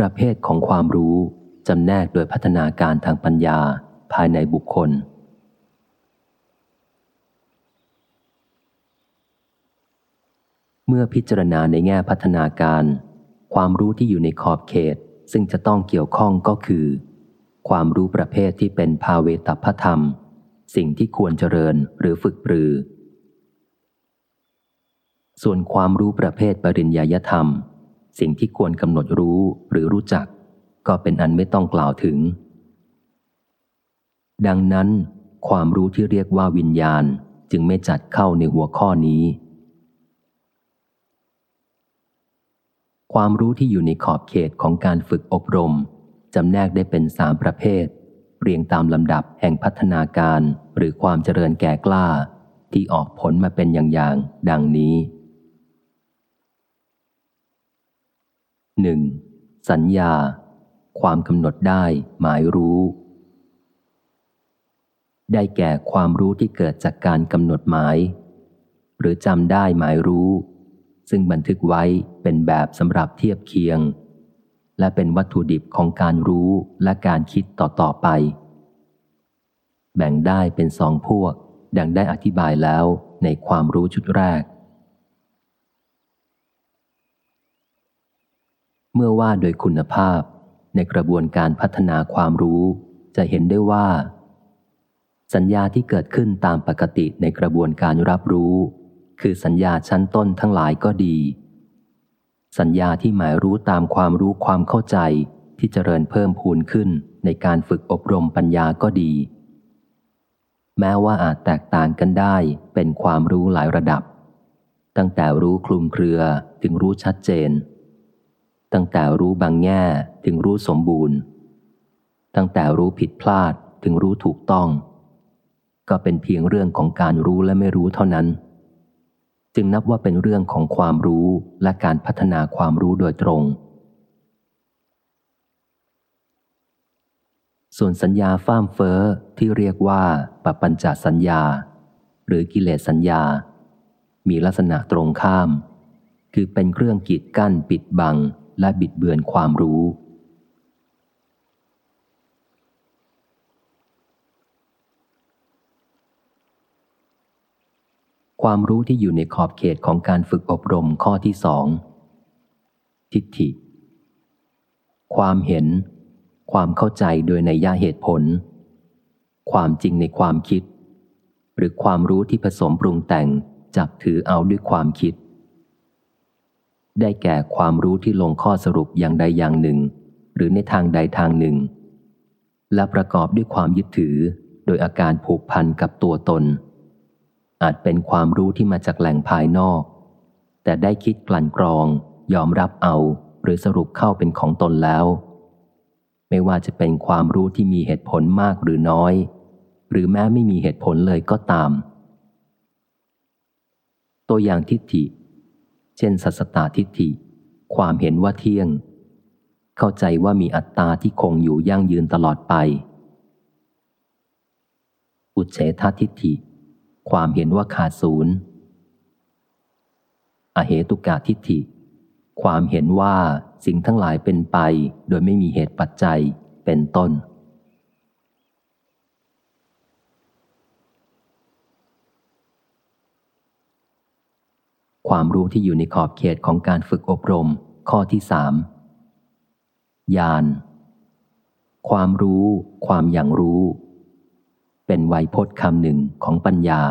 ประเภทของความรู้จำแนกโดยพัฒนาการทางปัญญาภายในบุคคล เมื่อพิจารณาในแง่พัฒนาการ ความรู้ที่อยู่ในขอบเขตซึ่งจะต้องเกี่ยวข้องก็คือ ความรู้ประเภทที่เป็นภาเวตพธรรม สิ่งที่ควรเจริญหรือฝึกปรือ ส่วนความรู้ประเภทปริญญายธรรม สิ่งที่ควรกำหนดรู้หรือรู้จัก ก็เป็นอันไม่ต้องกล่าวถึง ดังนั้น ความรู้ที่เรียกว่าวิญญาณจึงไม่จัดเข้าในหัวข้อนี้ ความรู้ที่อยู่ในขอบเขตของการฝึกอบรมจำแนกได้เป็นสามประเภท เรียงตามลำดับแห่งพัฒนาการหรือความเจริญแก่กล้า ที่ออกผลมาเป็นอย่างๆดังนี้ 1. สัญญา ความกำหนดได้หมายรู้ ได้แก่ความรู้ที่เกิดจากการกำหนดหมาย หรือจำได้หมายรู้ ซึ่งบันทึกไว้เป็นแบบสำหรับเทียบเคียง และเป็นวัตถุดิบของการรู้และการคิดต่อๆไป แบ่งได้เป็นสองพวก ดังได้อธิบายแล้วในความรู้ชุดแรก เมื่อว่าโดยคุณภาพในกระบวนการพัฒนาความรู้ จะเห็นได้ว่า สัญญาที่เกิดขึ้นตามปกติในกระบวนการรับรู้ คือสัญญาชั้นต้นทั้งหลายก็ดี สัญญาที่หมายรู้ตามความรู้ความเข้าใจที่เจริญเพิ่มพูนขึ้นในการฝึกอบรมปัญญาก็ดี แม้ว่าอาจแตกต่างกันได้เป็นความรู้หลายระดับ ตั้งแต่รู้คลุมเครือถึงรู้ชัดเจน ตั้งแต่รู้บางแง่ถึงรู้สมบูรณ์ ตั้งแต่รู้ผิดพลาดถึงรู้ถูกต้อง ก็เป็นเพียงเรื่องของการรู้และไม่รู้เท่านั้น จึงนับว่าเป็นเรื่องของความรู้และการพัฒนาความรู้โดยตรง ส่วนสัญญาฟ้ามเฟอ้อที่เรียกว่าปปัญจสัญญา หรือกิเลสสัญญา มีลักษณะตรงข้าม คือเป็นเครื่องกีดกั้นปิดบัง และบิดเบือนความรู้ ความรู้ที่อยู่ในขอบเขตของการฝึกอบรมข้อที่สองทิฏฐิ ความเห็น ความเข้าใจโดยในย่าเหตุผล ความจริงในความคิด หรือความรู้ที่ผสมปรุงแต่งจับถือเอาด้วยความคิด ได้แก่ความรู้ที่ลงข้อสรุปอย่างใดอย่างหนึ่ง หรือในทางใดทางหนึ่ง และประกอบด้วยความยึดถือ โดยอาการผูกพันกับตัวตน อาจเป็นความรู้ที่มาจากแหล่งภายนอก แต่ได้คิดกลั่นกรอง ยอมรับเอา หรือสรุปเข้าเป็นของตนแล้ว ไม่ว่าจะเป็นความรู้ที่มีเหตุผลมากหรือน้อย หรือแม้ไม่มีเหตุผลเลยก็ตาม ตัวอย่างทิฏฐิ เช่น สัสตาทิฏฐิ ความเห็นว่าเที่ยง เข้าใจว่ามีอัตตาที่คงอยู่ยั่งยืนตลอดไป อุเฉททิฏฐิ ความเห็นว่าขาดศูนย์ อเหตุกาทิฏฐิ ความเห็นว่าสิ่งทั้งหลายเป็นไป โดยไม่มีเหตุปัจจัยเป็นต้น ความรู้ที่อยู่ในขอบเขตของการฝึกอบรม ข้อที่สามญาณความรู้ ความอย่างรู้ เป็นไวยพจน์คำหนึ่งของปัญญา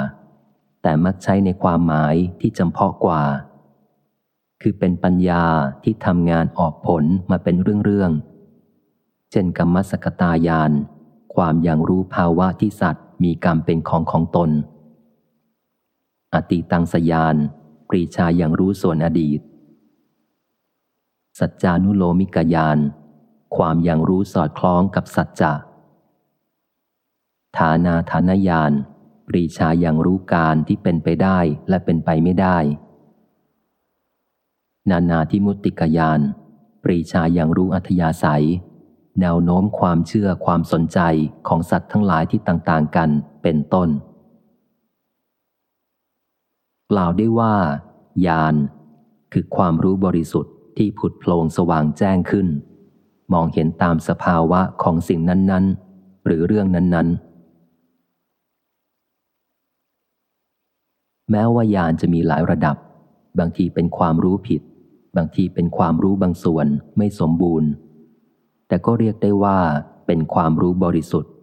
แต่มักใช้ในความหมายที่จำเพาะกว่า คือเป็นปัญญาที่ทำงานออกผลมาเป็นเรื่องๆเช่นกรรมสกตายาน ความอย่างรู้ภาวะที่สัตว์ มีกรรมเป็นของของตน อติตังสยาน ปรีชาอย่างรู้ส่วนอดีต สัจจานุโลมิกยาน ความอย่างรู้สอดคล้องกับสัจจะฐานาฐานญาณปรีชาอย่างรู้การที่เป็นไปได้และเป็นไปไม่ได้ นานาทิมุติกยาน ปรีชาอย่างรู้อัธยาศัย แนวโน้มความเชื่อความสนใจของสัตว์ทั้งหลายที่ต่าง ๆ กันเป็นต้น กล่าวได้ว่า ญาณคือความรู้บริสุทธิ์ที่ผุดโพลงสว่างแจ้งขึ้น มองเห็นตามสภาวะของสิ่งนั้น ๆ หรือเรื่องนั้น ๆ แม้ว่ายานจะมีหลายระดับ บางทีเป็นความรู้ผิด บางทีเป็นความรู้บางส่วนไม่สมบูรณ์ แต่ก็เรียกได้ว่าเป็นความรู้บริสุทธิ์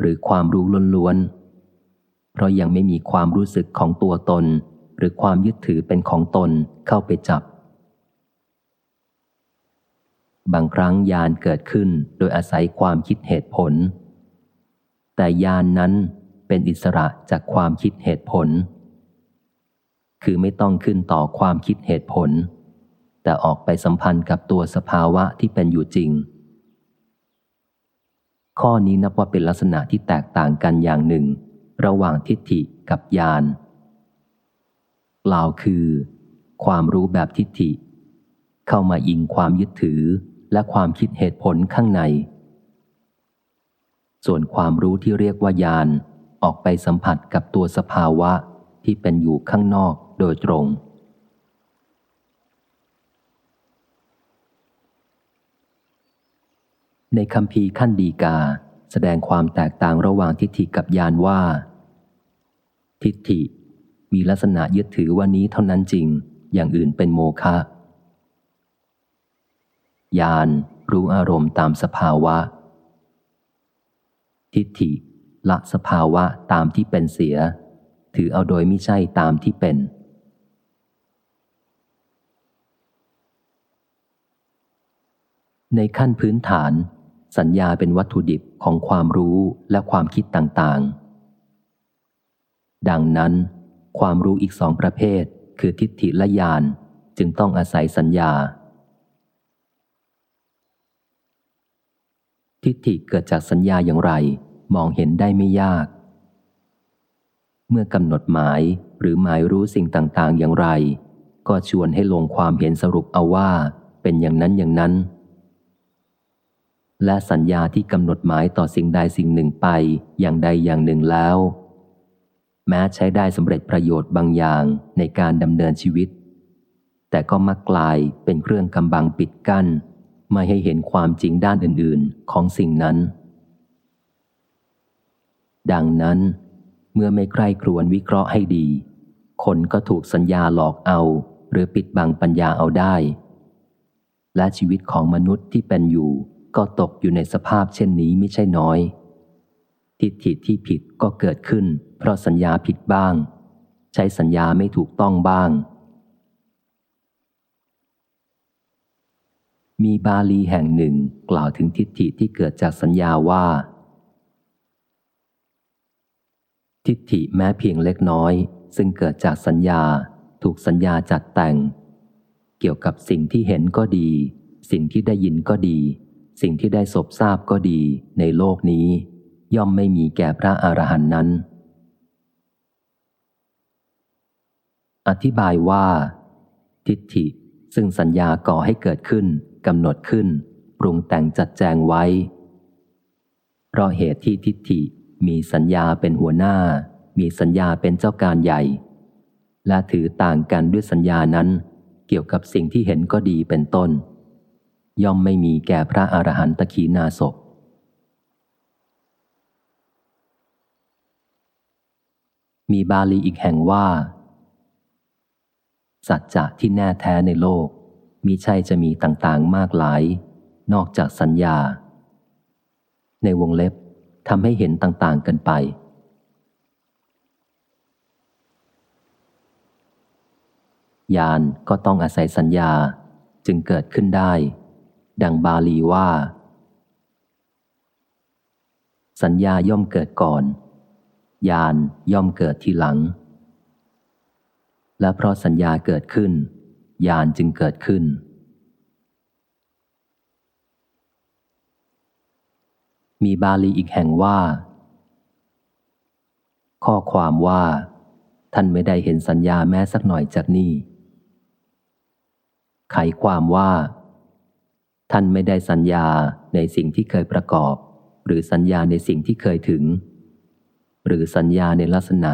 หรือความรู้ล้วนๆเพราะยังไม่มีความรู้สึกของตัวตน หรือความยึดถือเป็นของตนเข้าไปจับ บางครั้งยานเกิดขึ้นโดยอาศัยความคิดเหตุผล แต่ยานนั้นเป็นอิสระจากความคิดเหตุผล คือไม่ต้องขึ้นต่อความคิดเหตุผล แต่ออกไปสัมพันธ์กับตัวสภาวะที่เป็นอยู่จริง ข้อนี้นับว่าเป็นลักษณะที่แตกต่างกันอย่างหนึ่ง ระหว่างทิฏฐิกับญาณ กล่าวคือ ความรู้แบบทิฏฐิ เข้ามาอิงความยึดถือและความคิดเหตุผลข้างใน ส่วนความรู้ที่เรียกว่าญาณออกไปสัมผัสกับตัวสภาวะที่เป็นอยู่ข้างนอกโดยตรง ในคำพีขั้นดีกา แสดงความแตกต่างระหว่างทิฏฐิกับญาณว่า ทิฏฐิ มีลักษณะยึดถือว่านี้เท่านั้นจริง อย่างอื่นเป็นโมฆะญาณรู้อารมณ์ตามสภาวะ ทิฏฐิ ละสภาวะตามที่เป็นเสีย ถือเอาโดยไม่ใช่ตามที่เป็น ในขั้นพื้นฐาน สัญญาเป็นวัตถุดิบของความรู้และความคิดต่าง ๆ ดังนั้น ความรู้อีกสองประเภท คือทิฏฐิและญาณจึงต้องอาศัยสัญญา ทิฏฐิเกิดจากสัญญาอย่างไร มองเห็นได้ไม่ยาก เมื่อกำหนดหมายหรือหมายรู้สิ่งต่างๆ อย่างไร ก็ชวนให้ลงความเห็นสรุปเอาว่า เป็นอย่างนั้นอย่างนั้น และสัญญาที่กำหนดหมายต่อสิ่งใดสิ่งหนึ่งไปอย่างใดอย่างหนึ่งแล้ว แม้ใช้ได้สำเร็จประโยชน์บางอย่างในการดำเนินชีวิต แต่ก็มักกลายเป็นเครื่องกำบังปิดกั้น ไม่ให้เห็นความจริงด้านอื่น ๆ ของสิ่งนั้น ดังนั้น เมื่อไม่ใคร่ครวญวิเคราะห์ให้ดี คนก็ถูกสัญญาหลอกเอา หรือปิดบังปัญญาเอาได้ และชีวิตของมนุษย์ที่เป็นอยู่ ก็ตกอยู่ในสภาพเช่นนี้ไม่ใช่น้อย ทิฏฐิที่ผิดก็เกิดขึ้น เพราะสัญญาผิดบ้าง ใช้สัญญาไม่ถูกต้องบ้าง มีบาลีแห่งหนึ่งกล่าวถึงทิฏฐิที่เกิดจากสัญญาว่า ทิฏฐิแม้เพียงเล็กน้อย ซึ่งเกิดจากสัญญาถูกสัญญาจัดแต่ง เกี่ยวกับสิ่งที่เห็นก็ดี สิ่งที่ได้ยินก็ดี สิ่งที่ได้สบทราบก็ดีในโลกนี้ ย่อมไม่มีแก่พระอรหันต์นั้น อธิบายว่า ทิฏฐิซึ่งสัญญาก่อให้เกิดขึ้นกำหนดขึ้น ปรุงแต่งจัดแจงไว้ เพราะเหตุที่ทิฏฐิมีสัญญาเป็นหัวหน้า มีสัญญาเป็นเจ้าการใหญ่ และถือต่างกันด้วยสัญญานั้น เกี่ยวกับสิ่งที่เห็นก็ดีเป็นต้น ย่อมไม่มีแก่พระอรหันตขีนาศ มีบาลีอีกแห่งว่า สัจจะที่แน่แท้ในโลกมิใช่จะมีต่างๆมากหลาย นอกจากสัญญา ในวงเล็บทำให้เห็นต่างๆกันไปญาณก็ต้องอาศัยสัญญาจึงเกิดขึ้นได้ ดังบาลีว่า สัญญาย่อมเกิดก่อน ญาณย่อมเกิดทีหลัง และเพราะสัญญาเกิดขึ้นญาณจึงเกิดขึ้น มีบาลีอีกแห่งว่า ข้อความว่า ท่านไม่ได้เห็นสัญญาแม้สักหน่อยจากนี่ไขความว่า ท่านไม่ได้สัญญาในสิ่งที่เคยประกอบ หรือสัญญาในสิ่งที่เคยถึง หรือสัญญาในลักษณะ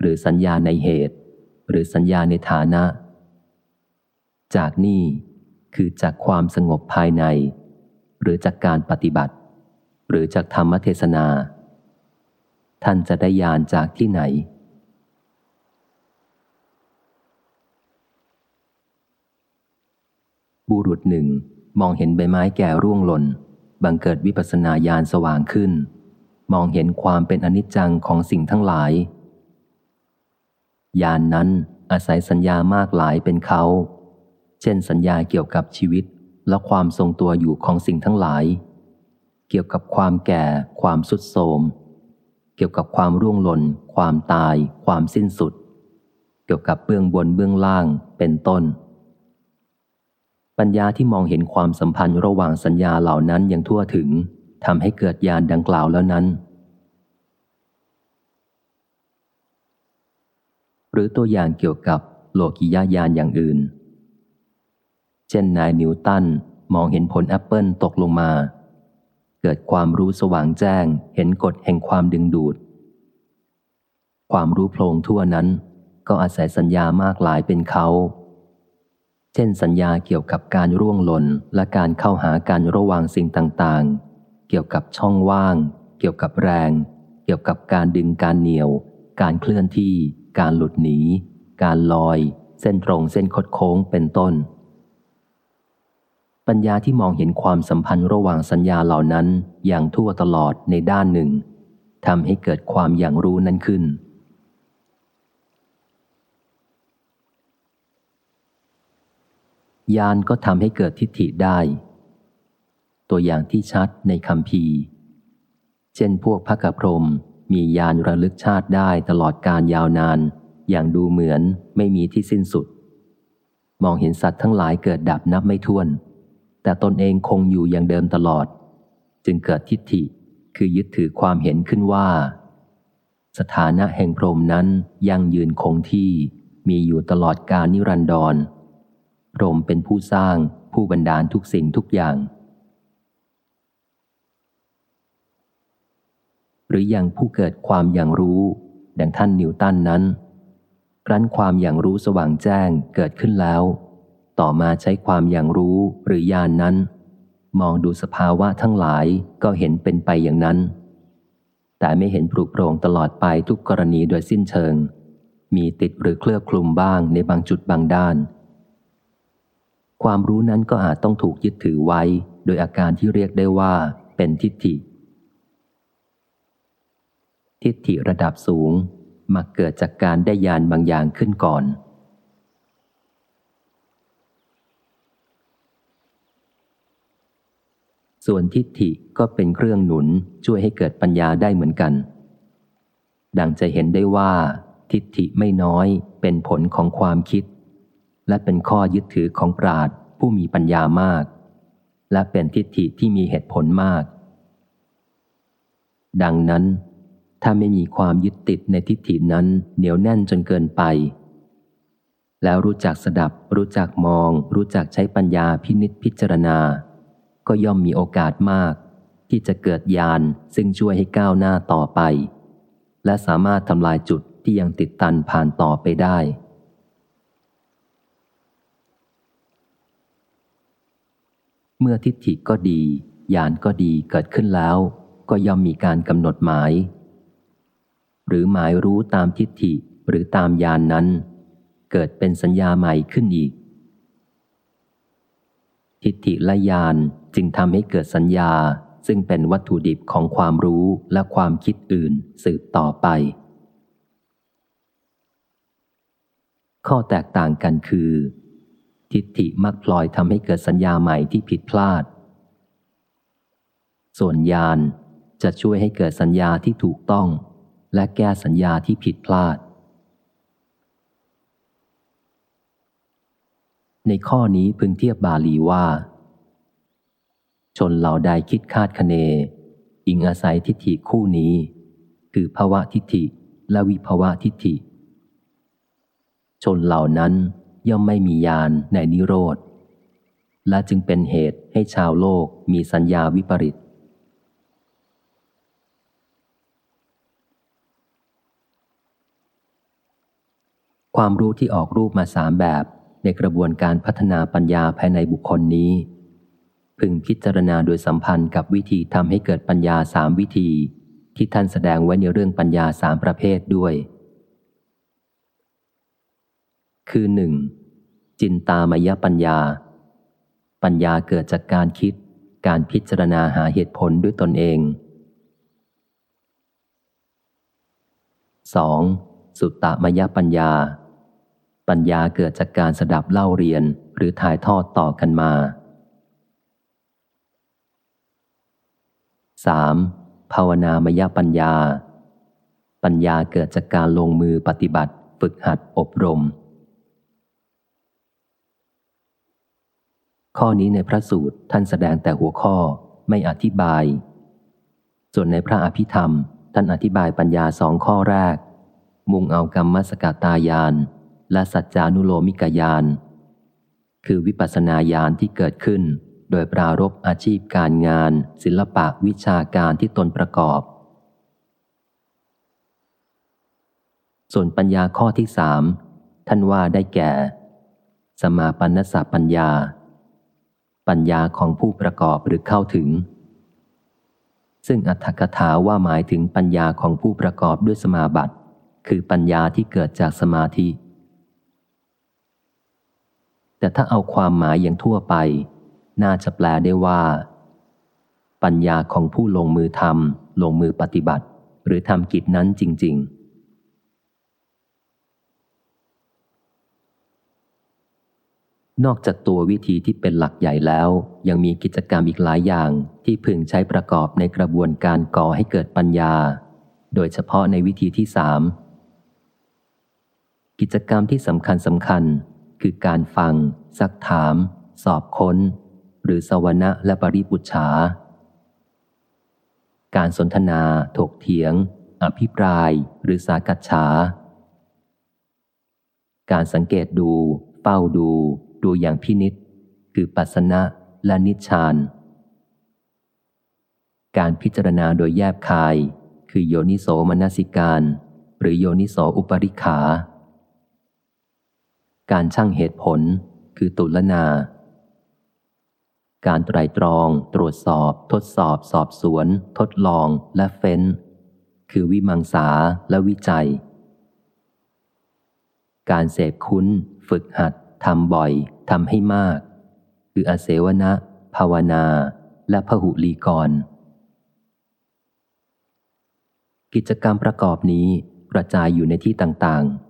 หรือสัญญาในเหตุ หรือสัญญาในฐานะ จากนี่คือจากความสงบภายใน หรือจากการปฏิบัติ หรือจากธรรมเทศนา ท่านจะได้ญาณจากที่ไหน บุรุษหนึ่งมองเห็นใบไม้แก่ร่วงหล่น บังเกิดวิปัสนาญาณสว่างขึ้น มองเห็นความเป็นอนิจจังของสิ่งทั้งหลาย ญาณนนั้นอาศัยสัญญามากหลายเป็นเขา เช่นสัญญาเกี่ยวกับชีวิตและความทรงตัวอยู่ของสิ่งทั้งหลาย เกี่ยวกับความแก่ ความสุดโทมเกี่ยวกับความร่วงหล่น ความตาย ความสิ้นสุด เกี่ยวกับเบื้องบนเบื้องล่างเป็นต้น ปัญญาที่มองเห็นความสัมพันธ์ระหว่างสัญญาเหล่านั้นยังทั่วถึง ทำให้เกิดญาณดังกล่าวแล้วนั้น หรือตัวอย่างเกี่ยวกับโลกิยาญาณอย่างอื่น เช่นนายนิวตันมองเห็นผลแอปเปิลตกลงมา เกิดความรู้สว่างแจ้งเห็นกฎแห่งความดึงดูด ความรู้โพลงทั่วนั้น ก็อาศัยสัญญามากหลายเป็นเขา เช่นสัญญาเกี่ยวกับการร่วงหล่นและการเข้าหากันระหว่างสิ่งต่างๆ เกี่ยวกับช่องว่าง เกี่ยวกับแรง เกี่ยวกับการดึงการเหนียว การเคลื่อนที่ การหลุดหนี การลอย เส้นตรงเส้นคดโค้งเป็นต้น ปัญญาที่มองเห็นความสัมพันธ์ระหว่างสัญญาเหล่านั้นอย่างทั่วตลอดในด้านหนึ่งทำให้เกิดความอย่างรู้นั้นขึ้นญาณก็ทำให้เกิดทิฏฐิได้ ตัวอย่างที่ชัดในคำพีเช่นพวกพระกพรมมีญาณระลึกชาติได้ตลอดการยาวนาน อย่างดูเหมือนไม่มีที่สิ้นสุด มองเห็นสัตว์ทั้งหลายเกิดดับนับไม่ถ้วน แต่ตนเองคงอยู่อย่างเดิมตลอด จึงเกิดทิฏฐิคือยึดถือความเห็นขึ้นว่า สถานะแห่งพรมนั้นยังยืนคงที่มีอยู่ตลอดกาลนิรันดรพรมเป็นผู้สร้างผู้บันดาลทุกสิ่งทุกอย่าง หรืออย่างผู้เกิดความอย่างรู้ ดังท่านนิวตันนั้นครั้นความอย่างรู้สว่างแจ้งเกิดขึ้นแล้ว ต่อมาใช้ความอย่างรู้หรือญาณนนั้น มองดูสภาวะทั้งหลายก็เห็นเป็นไปอย่างนั้น แต่ไม่เห็นปลุกโปร่งตลอดไปทุกกรณีโดยสิ้นเชิง มีติดหรือเคลือบคลุมบ้างในบางจุดบางด้าน ความรู้นั้นก็อาจต้องถูกยึดถือไว้ โดยอาการที่เรียกได้ว่าเป็นทิฏฐิ ทิฏฐิระดับสูงมักเกิดจากการได้ยานบางอย่างขึ้นก่อน ส่วนทิฏฐิก็เป็นเครื่องหนุนช่วยให้เกิดปัญญาได้เหมือนกัน ดังจะเห็นได้ว่า ทิฏฐิไม่น้อยเป็นผลของความคิด และเป็นข้อยึดถือของปราดผู้มีปัญญามาก และเป็นทิฏฐิที่มีเหตุผลมาก ดังนั้น ถ้าไม่มีความยึดติดในทิฏฐินั้นเหนียวแน่นจนเกินไป แล้วรู้จักสดับ รู้จักมอง รู้จักใช้ปัญญาพินิษพิจารณา ก็ย่อมมีโอกาสมาก ที่จะเกิดญาณซึ่งช่วยให้ก้าวหน้าต่อไป และสามารถทำลายจุดที่ยังติดตันผ่านต่อไปได้ เมื่อทิฏฐิก็ดีญาณก็ดีเกิดขึ้นแล้ว ก็ย่อมมีการกำหนดหมาย หรือหมายรู้ตามทิฏฐิหรือตามญาณนนั้น เกิดเป็นสัญญาใหม่ขึ้นอีก ทิฏฐิและญาณจึงทำให้เกิดสัญญาซึ่งเป็นวัตถุดิบของความรู้และความคิดอื่นสืบต่อไป ข้อแตกต่างกันคือ ทิฏฐิมักพลอยทำให้เกิดสัญญาใหม่ที่ผิดพลาด ส่วนญาณจะช่วยให้เกิดสัญญาที่ถูกต้อง และแก้สัญญาที่ผิดพลาด ในข้อนี้พึงเทียบบาลีว่า ชนเหล่าใดคิดคาดคะเน อิงอาศัยทิฏฐิคู่นี้ คือภาวะทิฏฐิและวิภาวะทิฏฐิ ชนเหล่านั้นย่อมไม่มียานในนิโรธ และจึงเป็นเหตุให้ชาวโลกมีสัญญาวิปริต ความรู้ที่ออกรูปมาสามแบบ ในกระบวนการพัฒนาปัญญาภายในบุคคลนี้ พึงพิจารณาโดยสัมพันธ์กับวิธีทำให้เกิดปัญญาสามวิธี ที่ท่านแสดงไว้ในเรื่องปัญญาสามประเภทด้วย คือหนึ่งจินตามยปัญญา ปัญญาเกิดจากการคิด การพิจารณาหาเหตุผลด้วยตนเอง 2. สุตตมยปัญญา ปัญญาเกิดจากการสดับเล่าเรียนหรือถ่ายทอดต่อกันมา 3. ภาวนามยปัญญา ปัญญาเกิดจากการลงมือปฏิบัติ ฝึกหัดอบรม ข้อนี้ในพระสูตรท่านแสดงแต่หัวข้อไม่อธิบาย ส่วนในพระอภิธรรม ท่านอธิบายปัญญาสองข้อแรก มุ่งเอากรรมสกตายาน และสัจจานุโลมิกายาน คือวิปัสสนาญาณที่เกิดขึ้น โดยปรารบอาชีพการงาน ศิลปะวิชาการที่ตนประกอบ ส่วนปัญญาข้อที่สามท่านว่าได้แก่ สมาปันสปัญญา ปัญญาของผู้ประกอบหรือเข้าถึง ซึ่งอัตถกถาว่าหมายถึงปัญญาของผู้ประกอบด้วยสมาบัติ คือปัญญาที่เกิดจากสมาธิ แต่ถ้าเอาความหมายอย่างทั่วไป น่าจะแปลได้ว่า ปัญญาของผู้ลงมือทำลงมือปฏิบัติ หรือทำกิจนั้นจริง ๆนอกจากตัววิธีที่เป็นหลักใหญ่แล้ว ยังมีกิจกรรมอีกหลายอย่างที่พึงใช้ประกอบในกระบวนการก่อให้เกิดปัญญา โดยเฉพาะในวิธีที่สามกิจกรรมที่สำคัญสำคัญ คือการฟัง ซักถาม สอบค้น หรือสวนะและปริปุชาการสนทนา ถกเถียง อภิปราย หรือสากัดฉา การสังเกตดู เฝ้าดู ดูอย่างพินิษคือปัสนะและนิชาน การพิจารณาโดยแยบคาย คือโยนิโสมนสิการ หรือโยนิโสอุปริขา การช่างเหตุผล คือตุลนา การไตรตรอง ตรวจสอบ ทดสอบ สอบสวน ทดลอง และเฟ้น คือวิมังสาและวิจัย การเสพคุ้น ฝึกหัดทำบ่อยทำให้มาก คืออาเสวนะ ภาวนา และพหุลีกร กิจกรรมประกอบนี้กระจายอยู่ในที่ต่างๆ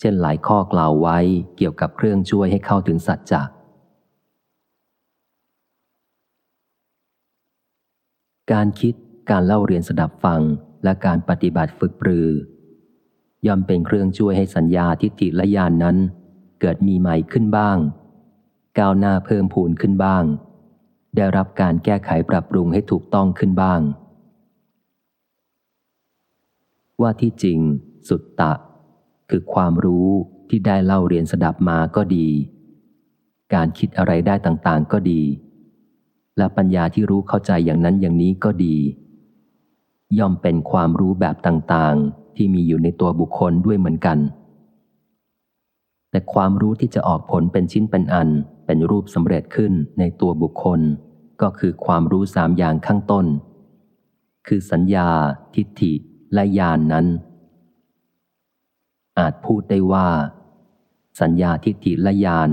เช่นหลายข้อกล่าวไว้เกี่ยวกับเครื่องช่วยให้เข้าถึงสัจจะการคิดการเล่าเรียนสดับฟังและการปฏิบัติฝึกปรือย่อมเป็นเครื่องช่วยให้สัญญาทิฏฐิและญาณนนั้น เกิดมีใหม่ขึ้นบ้าง ก้าวหน้าเพิ่มพูนขึ้นบ้าง ได้รับการแก้ไขปรับปรุงให้ถูกต้องขึ้นบ้าง ว่าที่จริง สุดตะ คือความรู้ที่ได้เล่าเรียนสดับมาก็ดี การคิดอะไรได้ต่างๆก็ดี และปัญญาที่รู้เข้าใจอย่างนั้นอย่างนี้ก็ดี ย่อมเป็นความรู้แบบต่างๆ ที่มีอยู่ในตัวบุคคลด้วยเหมือนกัน แต่ความรู้ที่จะออกผลเป็นชิ้นเป็นอันเป็นรูปสำเร็จขึ้นในตัวบุคคล ก็คือความรู้สามอย่างข้างต้น คือสัญญา ทิฏฐิและญาณนนั้น อาจพูดได้ว่า สัญญาทิฏฐิและญาณ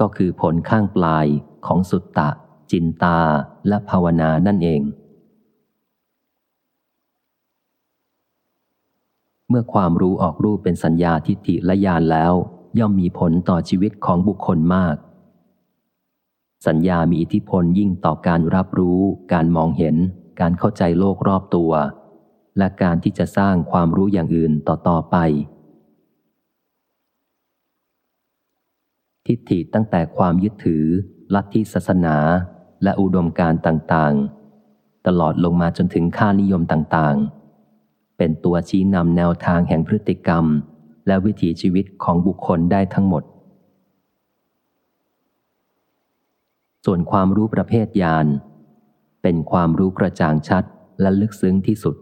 ก็คือผลข้างปลายของสุตตะ จินตาและภาวนานั่นเอง เมื่อความรู้ออกรูปเป็นสัญญาทิฏฐิและญาณแล้ว ย่อมมีผลต่อชีวิตของบุคคลมาก สัญญามีอิทธิพลยิ่งต่อการรับรู้ การมองเห็น การเข้าใจโลกรอบตัว และการที่จะสร้างความรู้อย่างอื่นต่อต่อไป ทิฏฐิตั้งแต่ความยึดถือ ลัทธิศาสนา และอุดมการต่างๆ ตลอดลงมาจนถึงค่านิยมต่างๆ เป็นตัวชี้นำแนวทางแห่งพฤติกรรม และวิถีชีวิตของบุคคลได้ทั้งหมด ส่วนความรู้ประเภทญาณเป็นความรู้กระจ่างชัดและลึกซึ้งที่สุด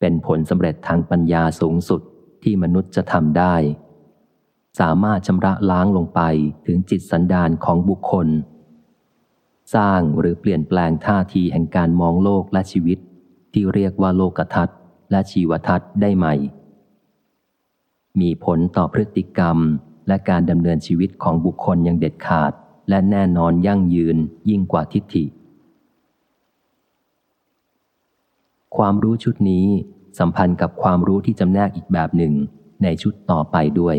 เป็นผลสำเร็จทางปัญญาสูงสุดที่มนุษย์จะทำได้ สามารถชำระล้างลงไปถึงจิตสันดานของบุคคล สร้างหรือเปลี่ยนแปลงท่าทีแห่งการมองโลกและชีวิต ที่เรียกว่าโลกทัศน์และชีวทัศน์ได้ใหม่ มีผลต่อพฤติกรรมและการดำเนินชีวิตของบุคคลอย่างเด็ดขาด และแน่นอนยั่งยืนยิ่งกว่าทิฏฐิ ความรู้ชุดนี้สัมพันธ์กับความรู้ที่จำแนกอีกแบบหนึ่งในชุดต่อไปด้วย